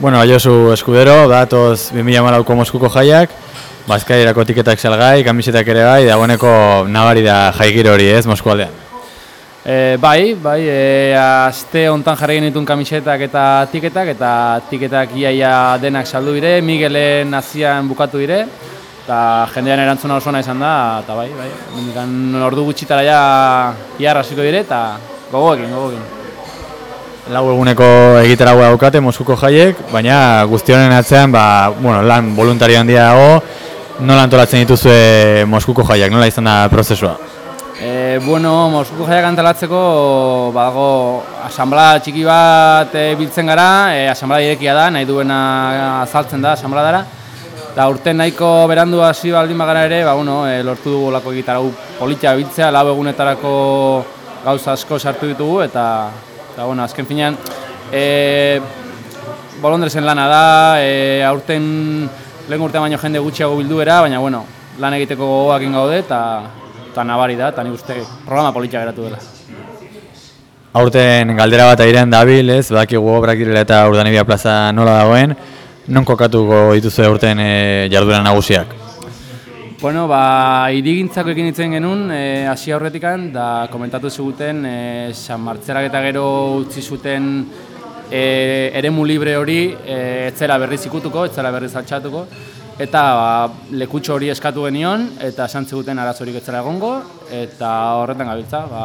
Bueno, Aiosu Eskudero, datoz 2008ko Moskuko jaiak, Bazkairako tiketak salgai, kamisetak ere bai, dagoeneko nabari da jaigiro hori ez, Moskua aldean. E, bai, bai, e, azte hontan jarri genitun kamisetak eta tiketak, eta tiketak iaia denak saldu dire, Miguelen azian bukatu dire, eta jendean erantzuna oso izan da, eta bai, bai, mendikan ordu gutxitara ja iarra dire, eta gogoekin, gogoekin. Lau eguneko egitaragoa daukate Moskuko jaiek, baina guztionen atzean ba, bueno, lan voluntario handia dago, nola antolatzen dituzue Moskuko jaiak, nola izan da prozesua? E, bueno, Moskuko jaiak antolatzeko bago asamblea txiki bat e, biltzen gara, e, asamblea irekia da, nahi duena azaltzen da asamblea dara. Eta urte nahiko berandu hasi baldin bagara ere, ba, bueno, e, lortu dugu lako egitarau politia biltzea, lau egunetarako gauza asko sartu ditugu, eta Eta, bueno, azken finean, e, bolondrezen lana da, e, aurten lehen urtean baino jende gutxiago bilduera, baina, bueno, lan egiteko gogoak gaude eta nabari da, eta nik uste programa politia geratu dela. Aurten galdera bat airean dabil, ez, bakigu obrak direla eta urdanibia plaza nola dagoen, non kokatuko dituzu aurten e, jarduera nagusiak? Bueno, ba, irigintzako ekin itzen genuen, e, hasi aurretikan, da komentatu zuguten, e, San Martzerak eta gero utzi zuten e, eremu libre hori e, etzera berriz ikutuko, etzera berriz altxatuko, eta ba, lekutxo hori eskatu genion, eta esan ziguten arazorik etzera egongo, eta horretan gabiltza, ba,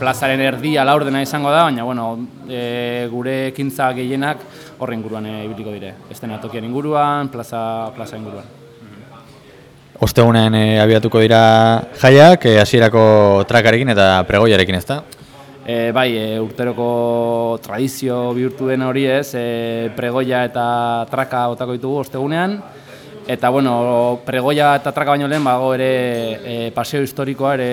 plazaren erdia laur dena izango da, baina bueno, e, gure ekintza gehienak horren inguruan ibiliko dire. Ez dena tokian inguruan, plaza, plaza inguruan. Ostegunean e, abiatuko dira jaiak, e, hasierako trakarekin eta pregoiarekin ez da? E, bai, e, urteroko tradizio bihurtu den hori ez, e, pregoia eta traka otako ditugu ostegunean. Eta, bueno, pregoia eta traka baino lehen, bago ere e, paseo historikoa ere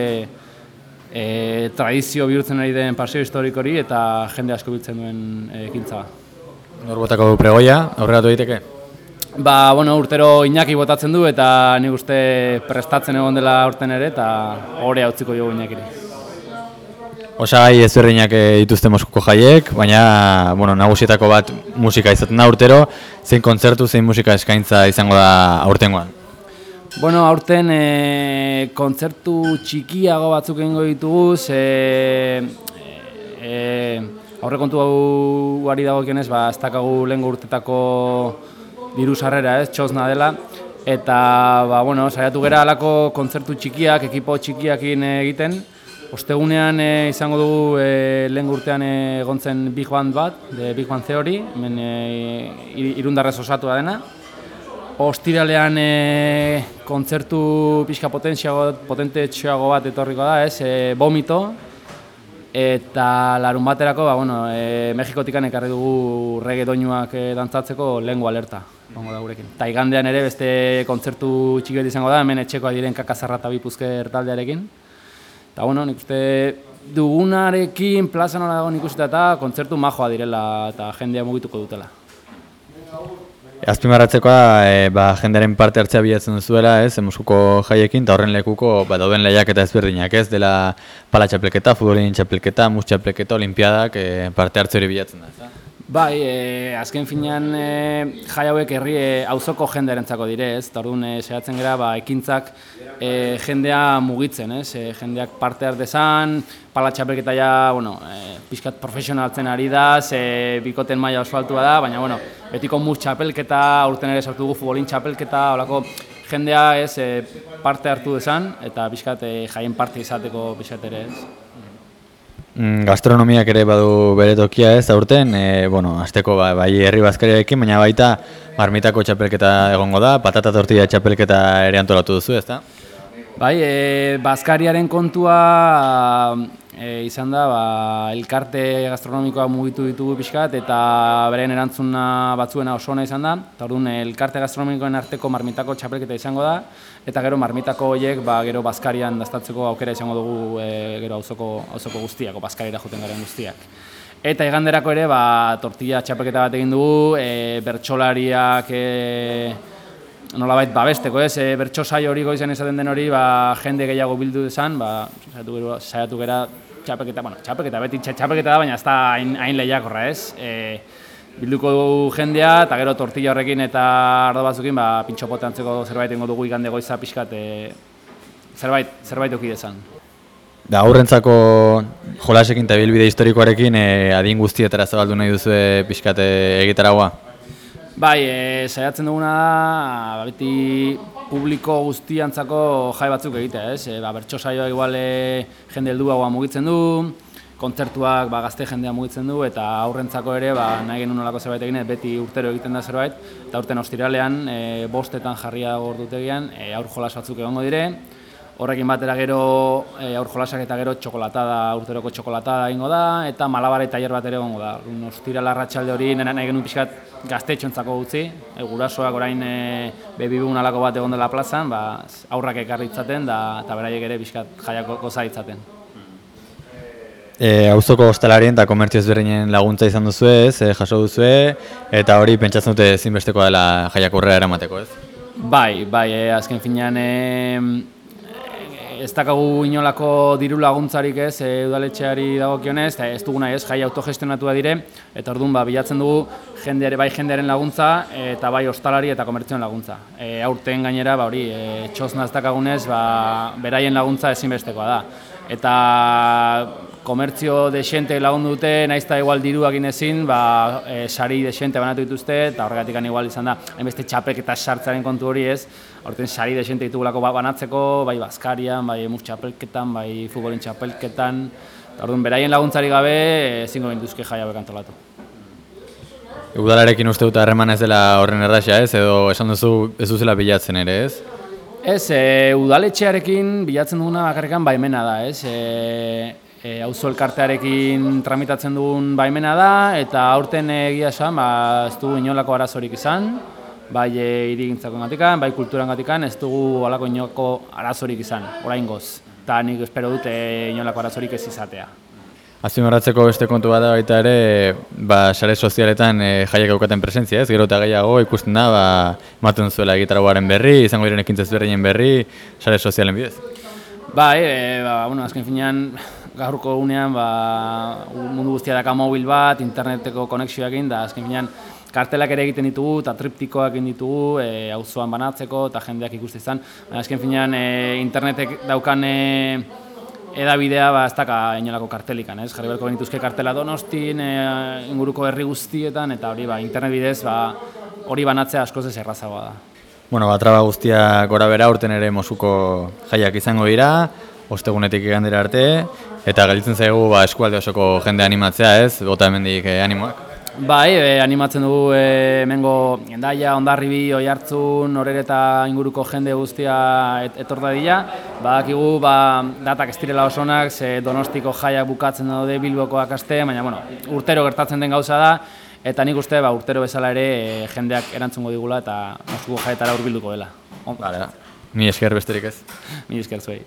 e, tradizio bihurtzen ari den paseo historikori eta jende asko biltzen duen ekintza. Norbotako pregoia, aurreratu daiteke? Ba, bueno, urtero Iñaki botatzen du eta ni uste prestatzen egon dela urten ere eta hori utziko dugu Iñakiri. Osagai ezberdinak eh, dituzte Moskuko jaiek, baina bueno, nagusietako bat musika izaten da urtero, zein kontzertu, zein musika eskaintza izango da aurtengoan? Bueno, aurten e, kontzertu txikiago batzuk egingo ditugu, ze e, aurre kontu hau ari dago ba, ez dakagu lehen urtetako diru sarrera, ez, txosna dela. Eta, ba, bueno, saiatu gera alako kontzertu txikiak, ekipo txikiakin egiten. Ostegunean e, izango dugu e, lehen urtean egontzen Big Band bat, de Big Band Theory, hemen e, irundarrez osatu da dena. Ostiralean e, kontzertu pixka potente txoago bat etorriko da, ez, e, Vomito, Eta larun baterako, ba, bueno, e, Mexikotik ekarri dugu rege doinuak e, dantzatzeko lengua alerta. Gongo da gurekin. Ta igandean ere beste kontzertu txiki izango da, hemen etxekoa diren kakazarra eta bipuzker taldearekin. Eta bueno, nik uste dugunarekin plaza nola dago nik uste eta kontzertu majoa direla eta jendea mugituko dutela. Azpimarratzeko da, e, ba, jendearen parte hartzea bilatzen duzuela, ez, emusuko jaiekin, eta horren lekuko, ba, dauden lehiak eta ezberdinak, ez, dela pala txapelketa, futbolin txapelketa, mus txapelketa, olimpiadak, e, parte hartze hori bilatzen da, ez Bai, e, azken finean e, jai hauek herri e, auzoko jendearentzako dire, ez? Tardun e, sehatzen gara ba ekintzak e, jendea mugitzen, ez? E, jendeak parte har desan, pala ja, bueno, e, pizkat profesionaltzen ari da, ze bikoten maila osfaltua da, baina bueno, betiko mus txapelketa, urten ere sartu dugu futbolin txapelketa, holako jendea, ez, e, parte hartu desan eta pizkat e, jaien parte izateko pizkat ere, ez? Mm, gastronomiak ere badu bere tokia ez aurten, e, bueno, azteko ba, bai herri bazkariarekin, baina baita marmitako txapelketa egongo da, patata tortilla txapelketa ere antolatu duzu, ezta? Bai, e, bazkariaren kontua e, izan da, ba, elkarte gastronomikoa mugitu ditugu pixkat, eta beren erantzuna batzuena oso ona izan da, eta orduan elkarte gastronomikoen arteko marmitako txapelketa izango da, eta gero marmitako horiek ba, gero bazkarian daztatzeko aukera izango dugu e, gero auzoko, auzoko guztiak, bazkarira juten garen guztiak. Eta iganderako ere, ba, tortilla txapelketa bat egin dugu, e, bertsolariak e, nolabait babesteko, ez, e, bertso saio hori goizan esaten den hori, ba, jende gehiago bildu desan, ba, saiatu, gero, saiatu gera txapeketa, bueno, txapeketa, beti txapeketa da, baina ez da hain, hain lehiakorra ez. E, bilduko dugu jendea, eta gero tortilla horrekin eta ardo batzukin, ba, pintxopote antzeko zerbait ingo dugu igande goiza pixkat, e, zerbait, zerbait oki dezan. Da, aurrentzako jolasekin eta bilbide historikoarekin e, adin guztietara zabaldu nahi duzu pixkat egitaragoa? Bai, e, saiatzen duguna da, ba, beti publiko guztiantzako jai batzuk egitea, ez? E, ba, bertso saioa igual e, jende helduagoa mugitzen du, kontzertuak ba, gazte jendea mugitzen du eta aurrentzako ere ba, nahi genuen olako zerbait egin, beti urtero egiten da zerbait eta urten ostiralean e, bostetan jarria gordutegian e, aur jolas batzuk egongo dire horrekin batera gero e, aur jolasak eta gero txokolatada, urteroko txokolatada egingo da eta malabare tailer bat ere egongo da ostirala arratsalde hori nena nahi genuen pixkat gaztetxontzako utzi e, gurasoak orain e, bebibun alako bat egon dela plazan ba, aurrak ekarri itzaten da, eta beraiek ere pixkat jaiako goza itzaten. E, auzoko hostelarien eta komertzio ezberdinen laguntza izan duzu ez, e, jaso duzu eta hori pentsatzen dute zinbesteko dela jaiak urrera eramateko ez? Bai, bai, e, azken finean e, ez dakagu inolako diru laguntzarik ez, e, udaletxeari dagokionez, eta ez duguna ez, jai autogestionatua dire, eta orduan ba, bilatzen dugu jendeare, bai jendearen laguntza, eta bai hostalari eta komertzioen laguntza. E, aurten gainera, ba, hori, e, txosna ez dakagunez, ba, beraien laguntza ezinbestekoa da. Eta komertzio desente lagundu dute, naiz eta igual diruak ezin, ba, e, sari desente banatu dituzte, eta horregatik igual izan da, hainbeste txapek eta sartzaren kontu hori ez, horten sari desente ditugulako ba, banatzeko, bai Baskarian, bai emuz txapelketan, bai futbolin txapelketan, eta orduan beraien laguntzari gabe, ezingo ginduzke jaia bekantolatu. Udalarekin uste dut harreman ez dela horren erraxa ez, edo esan duzu ez duzela bilatzen ere ez? Ez, e, udaletxearekin bilatzen duguna bakarrikan baimena da, ez? E, e, auzo elkartearekin tramitatzen dugun baimena da eta aurten egia esan ba ez dugu inolako arazorik izan bai e, irigintzako gatikan, bai kulturan gatikan, ez dugu alako inolako arazorik izan, oraingoz. Eta nik espero dute inolako arazorik ez izatea. Azpimarratzeko beste kontu bada baita ere, ba, sare sozialetan e, jaiak aukaten presentzia ez, gero eta gehiago ikusten da, ba, maten zuela egitaragoaren berri, izango diren ekintzez berrien berri, sare sozialen bidez. Bai, e, ba, bueno, azken finean, gaurko unean ba, mundu guztia daka mobil bat, interneteko konexioakin, da azken finean kartelak ere egiten ditugu eta triptikoak egin ditugu e, auzoan banatzeko eta jendeak ikuste izan. Azken finean e, internetek daukan e, edabidea ba, ez daka inolako kartelikan, ez? Jarri berko genituzke kartela donostin, e, inguruko herri guztietan, eta hori ba, internet bidez ba, hori banatzea askoz ez errazagoa da. Bueno, ba, traba guztia gora bera urten ere mosuko jaiak izango dira, ostegunetik egandera arte, eta galitzen zaigu ba, eskualde osoko jende animatzea ez, gota hemendik eh, animoak. Bai, e, animatzen dugu e, mengo endaia, ondarribi, oi hartzun, horre eta inguruko jende guztia et, etor da dira. Ba, datak ez direla osonak, ze donostiko jaiak bukatzen daude bilbokoak aste, baina bueno, urtero gertatzen den gauza da, eta nik uste ba, urtero bezala ere e, jendeak erantzungo digula eta mosuko jaetara urbilduko dela. Vale, Ni esker besterik ez. Ni esker zuei.